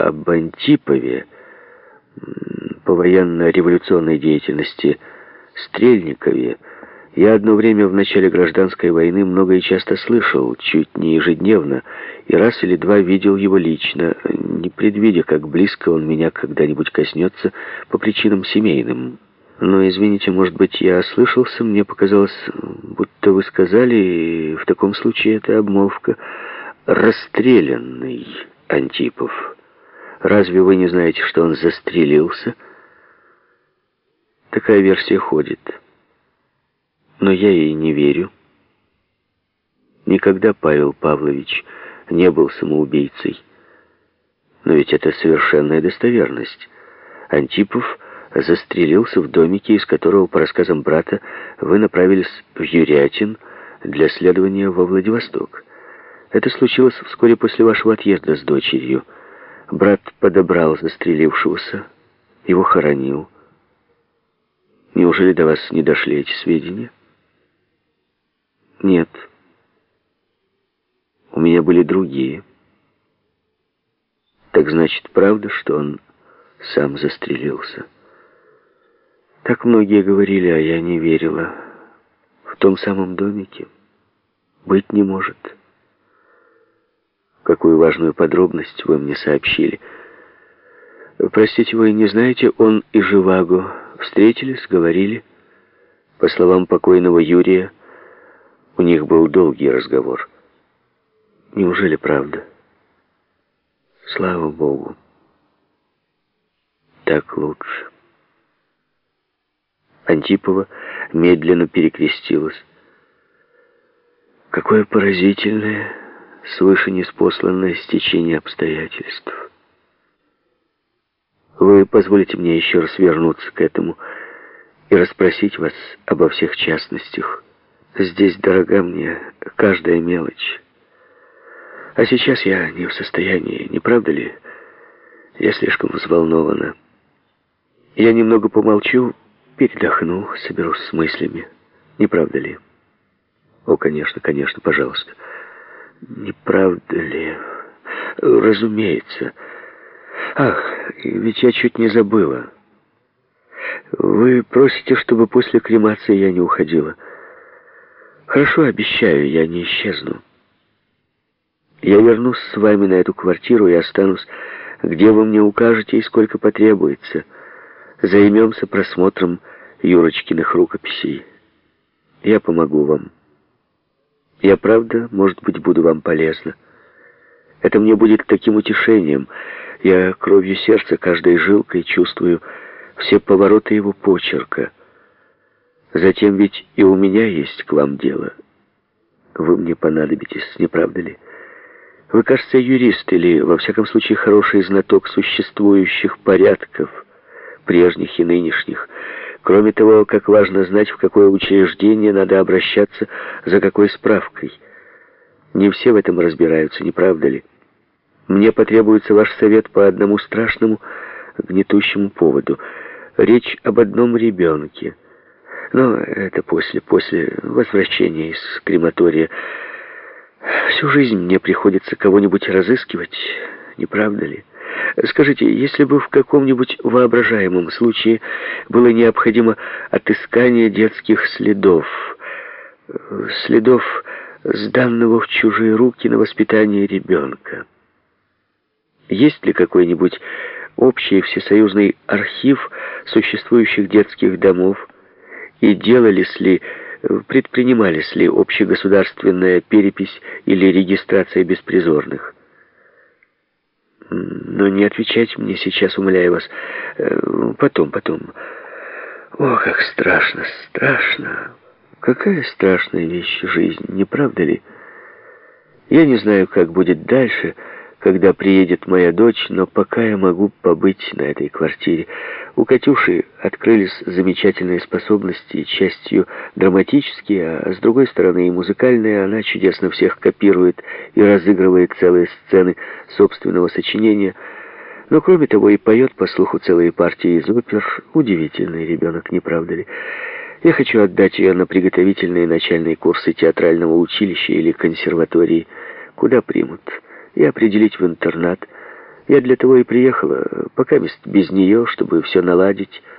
об Антипове, по военно-революционной деятельности Стрельникове, я одно время в начале гражданской войны много и часто слышал, чуть не ежедневно, и раз или два видел его лично, не предвидя, как близко он меня когда-нибудь коснется по причинам семейным. Но, извините, может быть, я ослышался, мне показалось, будто вы сказали, в таком случае это обмолвка «расстрелянный Антипов». Разве вы не знаете, что он застрелился? Такая версия ходит. Но я ей не верю. Никогда Павел Павлович не был самоубийцей. Но ведь это совершенная достоверность. Антипов застрелился в домике, из которого, по рассказам брата, вы направились в Юрятин для следования во Владивосток. Это случилось вскоре после вашего отъезда с дочерью. Брат подобрал застрелившегося, его хоронил. Неужели до вас не дошли эти сведения? Нет. У меня были другие. Так значит, правда, что он сам застрелился? Так многие говорили, а я не верила. В том самом домике быть не может. Какую важную подробность вы мне сообщили. Простите, вы не знаете, он и Живаго встретились, говорили. По словам покойного Юрия, у них был долгий разговор. Неужели правда? Слава Богу. Так лучше. Антипова медленно перекрестилась. Какое поразительное, свыше неспосланное стечение обстоятельств. Вы позволите мне еще раз вернуться к этому и расспросить вас обо всех частностях. Здесь дорога мне каждая мелочь. А сейчас я не в состоянии, не правда ли? Я слишком взволнована. Я немного помолчу, передохну, соберусь с мыслями. Не правда ли? О, конечно, конечно, пожалуйста. Не правда ли? Разумеется. Ах, ведь я чуть не забыла. Вы просите, чтобы после кремации я не уходила. Хорошо, обещаю, я не исчезну. Я вернусь с вами на эту квартиру и останусь, где вы мне укажете и сколько потребуется. Займемся просмотром Юрочкиных рукописей. Я помогу вам. Я, правда, может быть, буду вам полезна. Это мне будет таким утешением. Я кровью сердца каждой жилкой чувствую все повороты его почерка. Затем ведь и у меня есть к вам дело. Вы мне понадобитесь, не правда ли? Вы, кажется, юрист или, во всяком случае, хороший знаток существующих порядков, прежних и нынешних. Кроме того, как важно знать, в какое учреждение надо обращаться, за какой справкой. Не все в этом разбираются, не правда ли? Мне потребуется ваш совет по одному страшному, гнетущему поводу. Речь об одном ребенке. Но это после, после возвращения из крематория. Всю жизнь мне приходится кого-нибудь разыскивать, не правда ли? Скажите, если бы в каком-нибудь воображаемом случае было необходимо отыскание детских следов, следов сданного в чужие руки на воспитание ребенка, есть ли какой-нибудь общий всесоюзный архив существующих детских домов, и делались ли, предпринимались ли общегосударственная перепись или регистрация беспризорных? Но не отвечайте мне сейчас, умоляю вас. Э, потом, потом. О, как страшно, страшно. Какая страшная вещь жизнь, не правда ли? Я не знаю, как будет дальше, когда приедет моя дочь, но пока я могу побыть на этой квартире. У Катюши открылись замечательные способности, частью драматические, а с другой стороны и музыкальные. Она чудесно всех копирует и разыгрывает целые сцены собственного сочинения. Но кроме того и поет по слуху целые партии из опер. Удивительный ребенок, не правда ли? Я хочу отдать ее на приготовительные начальные курсы театрального училища или консерватории, куда примут, и определить в интернат, Я для того и приехала, пока без нее, чтобы все наладить,